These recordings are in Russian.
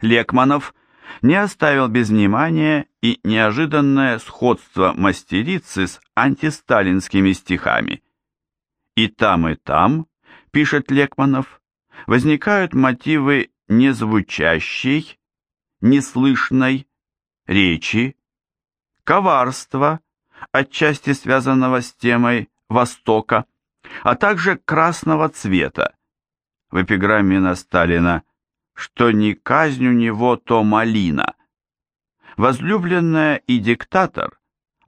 Лекманов не оставил без внимания и неожиданное сходство мастерицы с антисталинскими стихами. И там, и там, пишет Лекманов, возникают мотивы незвучащей, неслышной речи, коварства, отчасти связанного с темой Востока, а также красного цвета. В эпиграмме на Сталина что не казнь у него, то малина. Возлюбленная и диктатор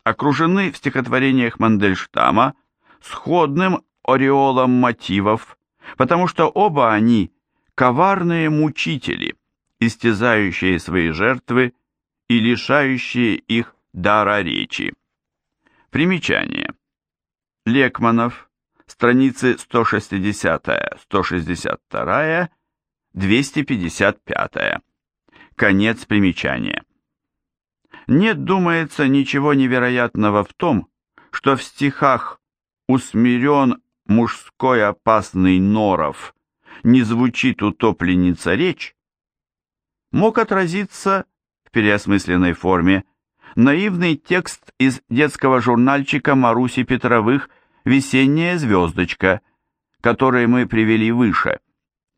окружены в стихотворениях Мандельштама сходным ореолом мотивов, потому что оба они коварные мучители, истязающие свои жертвы и лишающие их дара речи. Примечание. Лекманов, страницы 160-162, 255. Конец примечания. Нет, думается, ничего невероятного в том, что в стихах «Усмирен мужской опасный норов, не звучит утопленница речь» мог отразиться в переосмысленной форме наивный текст из детского журнальчика Маруси Петровых «Весенняя звездочка», который мы привели выше –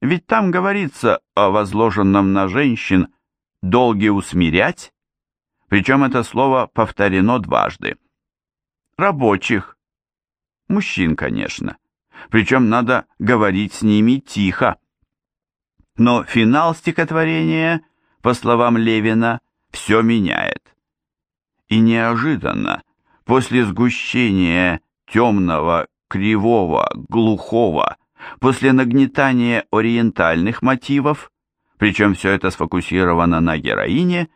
ведь там говорится о возложенном на женщин долге усмирять, причем это слово повторено дважды. Рабочих, мужчин, конечно, причем надо говорить с ними тихо. Но финал стихотворения, по словам Левина, все меняет. И неожиданно, после сгущения темного, кривого, глухого, После нагнетания ориентальных мотивов, причем все это сфокусировано на героине,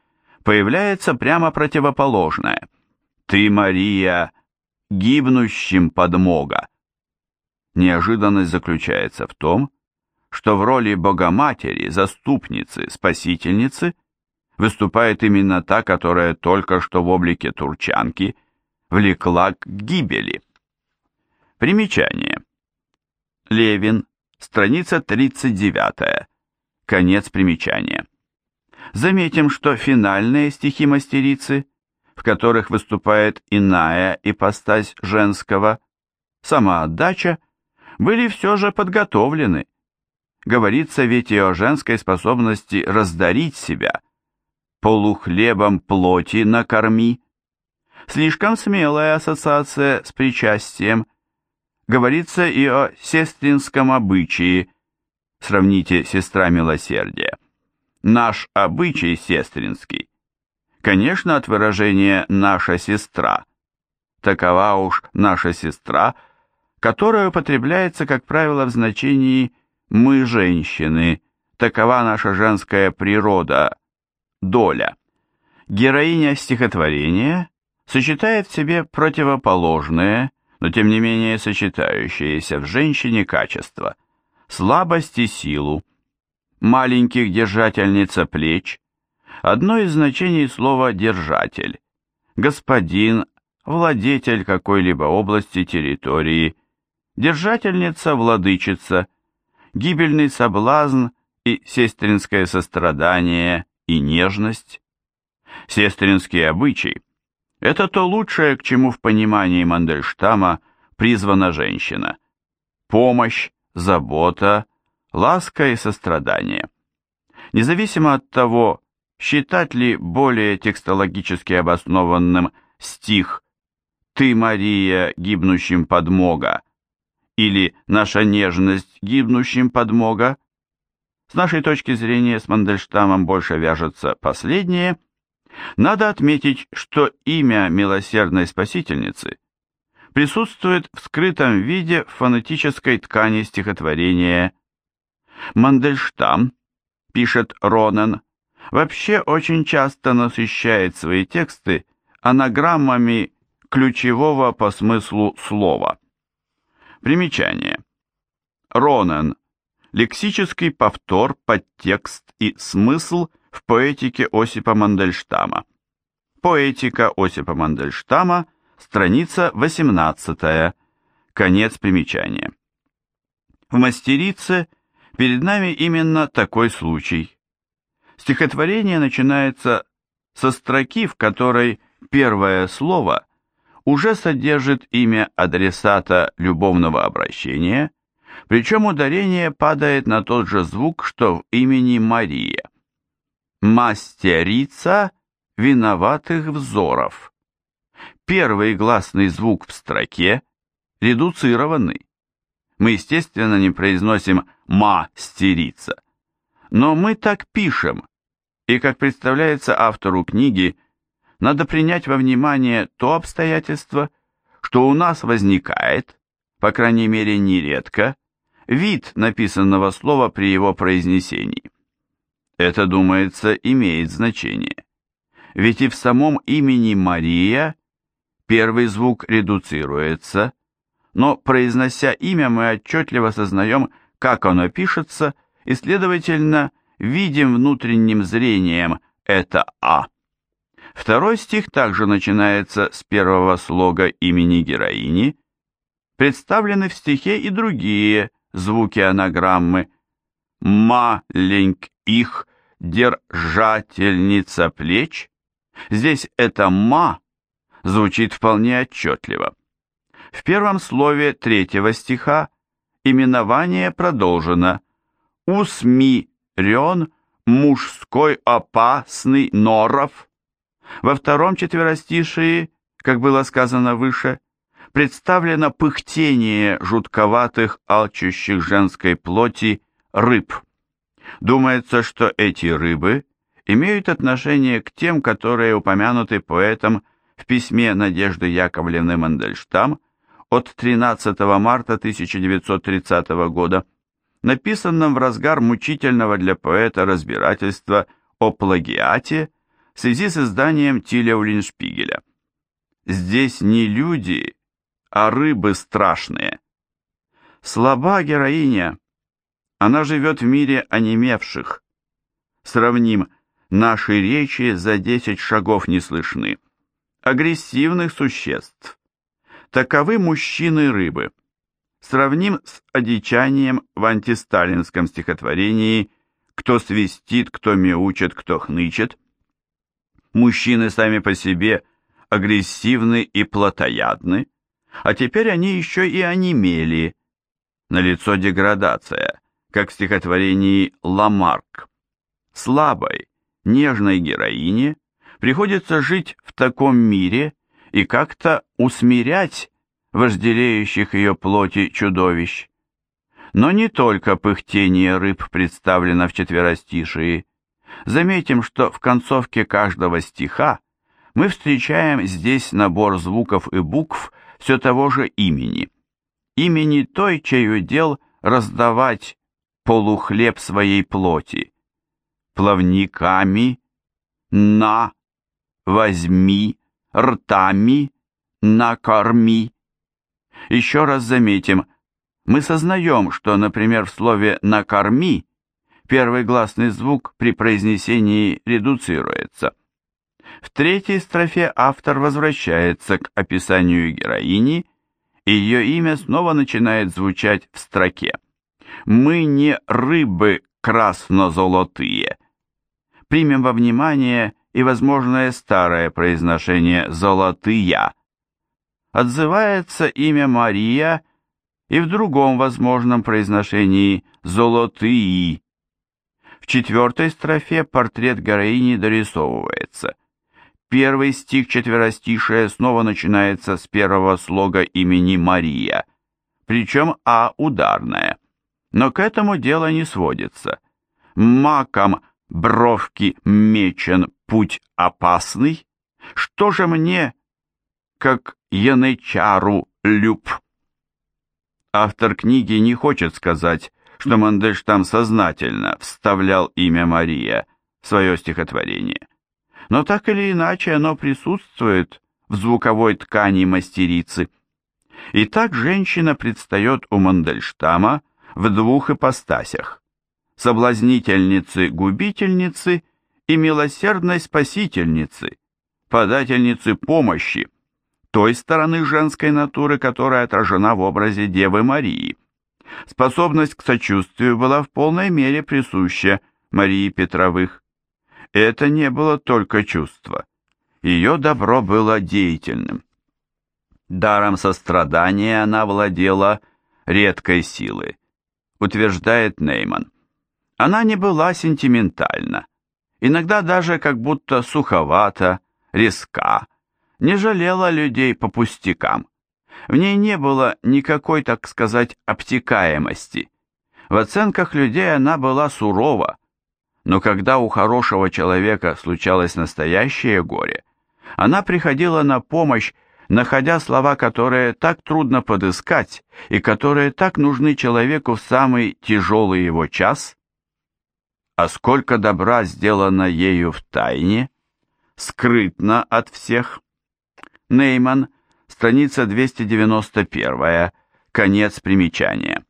появляется прямо противоположное. «Ты, Мария, гибнущим подмога». Неожиданность заключается в том, что в роли Богоматери, заступницы, спасительницы выступает именно та, которая только что в облике турчанки влекла к гибели. Примечание. Левин, страница 39, конец примечания. Заметим, что финальные стихи мастерицы, в которых выступает иная ипостась женского, самоотдача, были все же подготовлены. Говорится ведь и о женской способности раздарить себя, полухлебом плоти накорми. Слишком смелая ассоциация с причастием – говорится и о сестринском обычае, сравните «Сестра милосердия». Наш обычай сестринский, конечно, от выражения «наша сестра», такова уж наша сестра, которая употребляется, как правило, в значении «мы женщины», такова наша женская природа, доля. Героиня стихотворения сочетает в себе противоположные, но тем не менее сочетающиеся в женщине качества – слабость и силу, маленьких держательница плеч, одно из значений слова «держатель», господин, владетель какой-либо области территории, держательница-владычица, гибельный соблазн и сестринское сострадание и нежность. Сестринский обычай это то лучшее, к чему в понимании Мандельштама призвана женщина. Помощь, забота, ласка и сострадание. Независимо от того, считать ли более текстологически обоснованным стих «Ты, Мария, гибнущим подмога» или «Наша нежность гибнущим подмога», с нашей точки зрения с Мандельштамом больше вяжется последнее – надо отметить, что имя милосердной спасительницы присутствует в скрытом виде в фонетической ткани стихотворения. Мандельштам, пишет Ронен, вообще очень часто насыщает свои тексты анаграммами ключевого по смыслу слова. Примечание. Ронен. Лексический повтор, подтекст и смысл в поэтике Осипа Мандельштама. Поэтика Осипа Мандельштама, страница 18, конец примечания. В «Мастерице» перед нами именно такой случай. Стихотворение начинается со строки, в которой первое слово уже содержит имя адресата любовного обращения, причем ударение падает на тот же звук, что в имени Мария. Мастерица виноватых взоров. Первый гласный звук в строке редуцированный. Мы, естественно, не произносим «мастерица», но мы так пишем, и, как представляется автору книги, надо принять во внимание то обстоятельство, что у нас возникает, по крайней мере нередко, вид написанного слова при его произнесении. Это, думается, имеет значение. Ведь и в самом имени Мария первый звук редуцируется, но, произнося имя, мы отчетливо сознаем, как оно пишется, и, следовательно, видим внутренним зрением это «а». Второй стих также начинается с первого слога имени героини. Представлены в стихе и другие звуки анаграммы. «Маленьк их держательница плеч». Здесь это «ма» звучит вполне отчетливо. В первом слове третьего стиха именование продолжено «усмирен мужской опасный норов». Во втором четверостишии, как было сказано выше, представлено пыхтение жутковатых, алчущих женской плоти рыб. Думается, что эти рыбы имеют отношение к тем, которые упомянуты поэтом в письме Надежды Яковлевны Мандельштам от 13 марта 1930 года, написанном в разгар мучительного для поэта разбирательства о плагиате в связи с изданием Тиля Улиншпигеля. Здесь не люди, а рыбы страшные. Слаба героиня, она живет в мире онемевших. Сравним, наши речи за десять шагов не слышны. Агрессивных существ. Таковы мужчины-рыбы. Сравним с одичанием в антисталинском стихотворении «Кто свистит, кто мяучит, кто хнычет». Мужчины сами по себе агрессивны и плотоядны, а теперь они еще и онемели. Налицо деградация, как в стихотворении «Ламарк». Слабой, нежной героине приходится жить в таком мире и как-то усмирять вожделеющих ее плоти чудовищ. Но не только пыхтение рыб представлено в четверостишии. Заметим, что в концовке каждого стиха мы встречаем здесь набор звуков и букв все того же имени. Имени той, чей удел раздавать полухлеб своей плоти. Плавниками на, возьми, ртами, накорми. Еще раз заметим, мы сознаем, что, например, в слове «накорми» первый гласный звук при произнесении редуцируется. В третьей строфе автор возвращается к описанию героини, и ее имя снова начинает звучать в строке. «Мы не рыбы красно-золотые». Примем во внимание и возможное старое произношение «золотыя». Отзывается имя Мария и в другом возможном произношении «золотые». В четвертой строфе портрет героини дорисовывается – Первый стих четверостишия снова начинается с первого слога имени Мария, причем А ударная. Но к этому дело не сводится. Маком бровки мечен путь опасный. Что же мне, как янычару люб? Автор книги не хочет сказать, что Мандельштам сознательно вставлял имя Мария в свое стихотворение но так или иначе оно присутствует в звуковой ткани мастерицы. И так женщина предстает у Мандельштама в двух ипостасях – соблазнительницы-губительницы и милосердной спасительницы, подательницы помощи, той стороны женской натуры, которая отражена в образе Девы Марии. Способность к сочувствию была в полной мере присуща Марии Петровых. Это не было только чувство. Ее добро было деятельным. Даром сострадания она владела редкой силой, утверждает Нейман. Она не была сентиментальна, иногда даже как будто суховата, резка, не жалела людей по пустякам. В ней не было никакой, так сказать, обтекаемости. В оценках людей она была сурова, но когда у хорошего человека случалось настоящее горе, она приходила на помощь, находя слова, которые так трудно подыскать и которые так нужны человеку в самый тяжелый его час. А сколько добра сделано ею в тайне, скрытно от всех. Нейман, страница 291, конец примечания.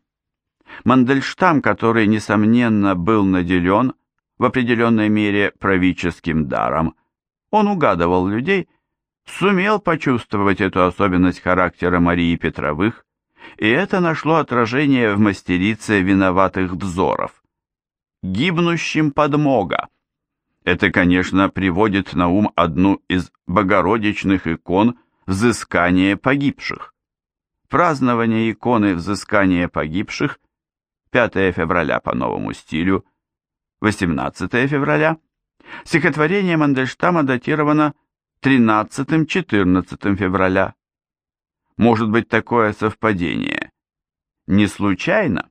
Мандельштам, который, несомненно, был наделен в определенной мере правительским даром, он угадывал людей, сумел почувствовать эту особенность характера Марии Петровых, и это нашло отражение в мастерице виноватых взоров. Гибнущим подмога. Это, конечно, приводит на ум одну из богородичных икон взыскания погибших. Празднование иконы взыскания погибших 5 февраля по новому стилю, 18 февраля, стихотворение Мандельштама датировано 13-14 февраля. Может быть такое совпадение? Не случайно?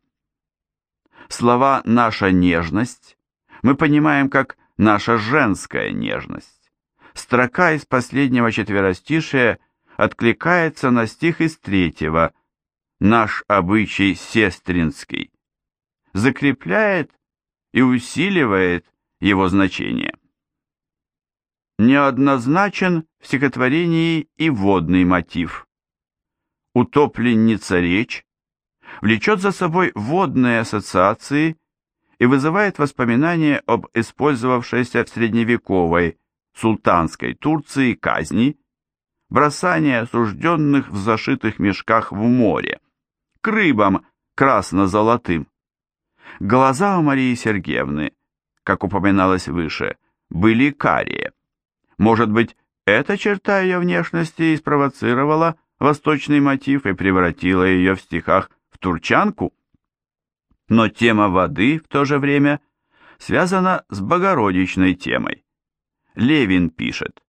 Слова «наша нежность» мы понимаем как «наша женская нежность». Строка из последнего четверостишия откликается на стих из третьего «Наш обычай сестринский», закрепляет и усиливает его значение неоднозначен в стихотворении и водный мотив. Утопленница речь влечет за собой водные ассоциации и вызывает воспоминания об использовавшейся в средневековой султанской Турции казни, бросание осужденных в зашитых мешках в море, к рыбам красно-золотым. Глаза у Марии Сергеевны, как упоминалось выше, были карие. Может быть, эта черта ее внешности и спровоцировала восточный мотив и превратила ее в стихах в турчанку? Но тема воды в то же время связана с богородичной темой. Левин пишет,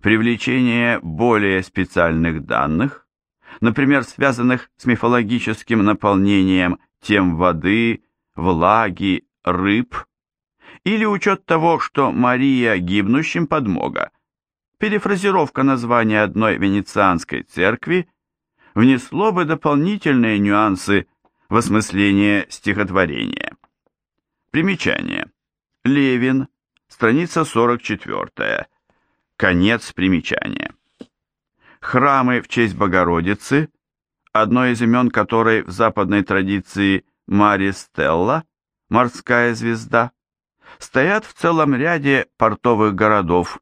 привлечение более специальных данных, например, связанных с мифологическим наполнением тем воды, влаги, рыб, или учет того, что Мария гибнущим подмога, перефразировка названия одной венецианской церкви, внесло бы дополнительные нюансы в осмысление стихотворения. Примечание. Левин, страница 44. Конец примечания. Храмы в честь Богородицы, одно из имен которой в западной традиции Мари Стелла, морская звезда, стоят в целом ряде портовых городов,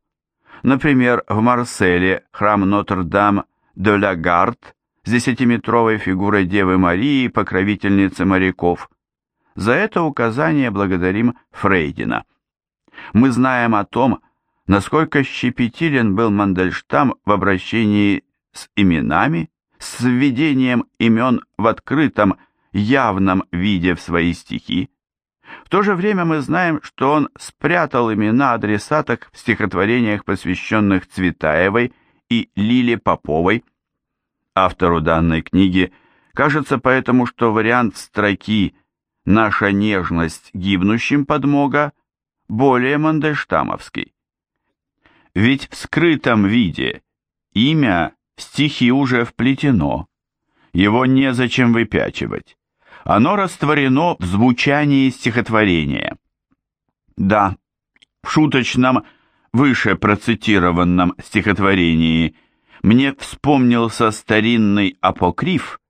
например, в Марселе храм Нотр-Дам де ла Гард с десятиметровой фигурой Девы Марии, покровительницы моряков. За это указание благодарим Фрейдина. Мы знаем о том, насколько щепетилен был Мандельштам в обращении с именами, с введением имен в открытом, явном виде в свои стихи, в то же время мы знаем, что он спрятал имена адресаток в стихотворениях, посвященных Цветаевой и Лиле Поповой. Автору данной книги кажется поэтому, что вариант строки «Наша нежность гибнущим подмога» более мандельштамовский. Ведь в скрытом виде имя в стихи уже вплетено, его незачем выпячивать оно растворено в звучании стихотворения. Да, в шуточном, выше процитированном стихотворении мне вспомнился старинный апокриф,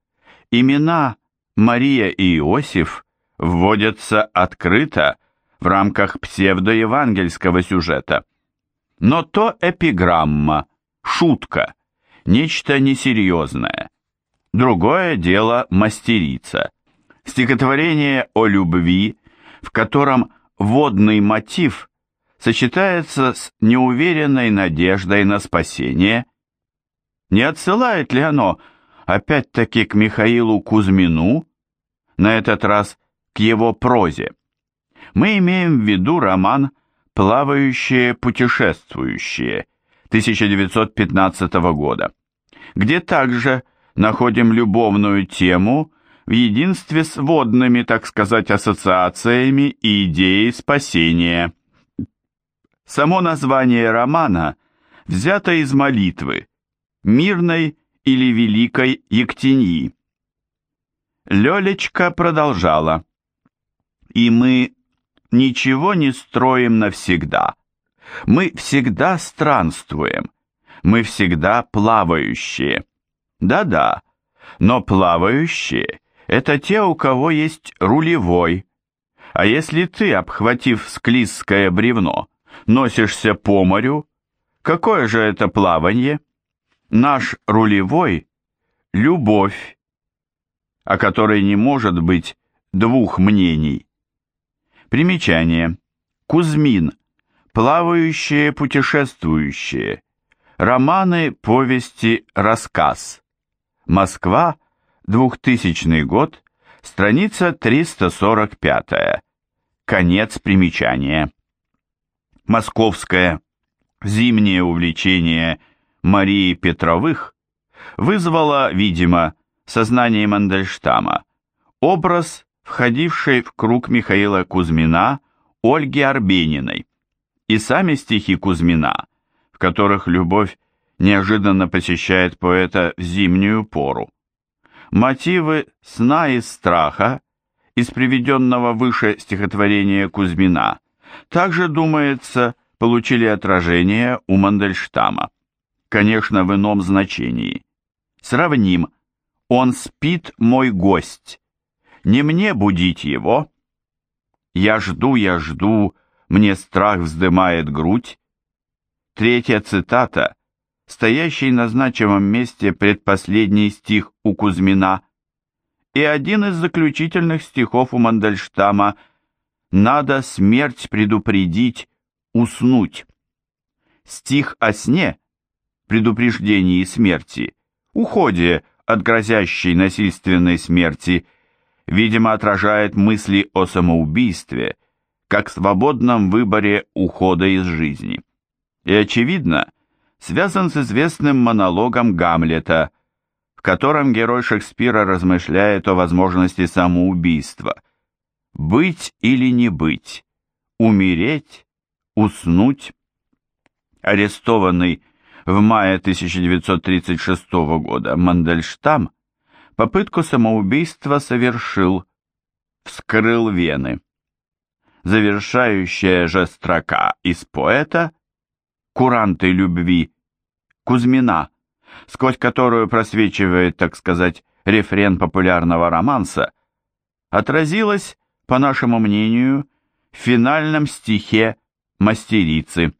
имена Мария и Иосиф вводятся открыто в рамках псевдоевангельского сюжета. Но то эпиграмма, шутка, нечто несерьезное. Другое дело мастерица стихотворение о любви, в котором водный мотив сочетается с неуверенной надеждой на спасение? Не отсылает ли оно опять-таки к Михаилу Кузьмину, на этот раз к его прозе? Мы имеем в виду роман «Плавающие путешествующие» 1915 года, где также находим любовную тему в единстве с водными, так сказать, ассоциациями и идеей спасения. Само название романа взято из молитвы «Мирной или Великой Ектеньи». Лелечка продолжала. «И мы ничего не строим навсегда. Мы всегда странствуем. Мы всегда плавающие. Да-да, но плавающие — это те, у кого есть рулевой. А если ты, обхватив склизкое бревно, носишься по морю, какое же это плавание? Наш рулевой — любовь, о которой не может быть двух мнений. Примечание. Кузьмин. Плавающие путешествующие. Романы, повести, рассказ. Москва, 2000 год, страница 345. Конец примечания. Московское зимнее увлечение Марии Петровых вызвало, видимо, сознание Мандельштама образ, входивший в круг Михаила Кузьмина Ольги Арбениной, и сами стихи Кузьмина, в которых любовь неожиданно посещает поэта в зимнюю пору. Мотивы сна и страха из приведенного выше стихотворения Кузьмина также, думается, получили отражение у Мандельштама, конечно, в ином значении. Сравним «Он спит, мой гость», не мне будить его. Я жду, я жду, мне страх вздымает грудь. Третья цитата стоящий на значимом месте предпоследний стих у Кузьмина, и один из заключительных стихов у Мандельштама «Надо смерть предупредить, уснуть». Стих о сне, предупреждении смерти, уходе от грозящей насильственной смерти, видимо, отражает мысли о самоубийстве, как свободном выборе ухода из жизни. И очевидно, связан с известным монологом Гамлета, в котором герой Шекспира размышляет о возможности самоубийства. Быть или не быть, умереть, уснуть. Арестованный в мае 1936 года Мандельштам попытку самоубийства совершил, вскрыл вены. Завершающая же строка из поэта куранты любви, Кузьмина, сквозь которую просвечивает, так сказать, рефрен популярного романса, отразилась, по нашему мнению, в финальном стихе «Мастерицы».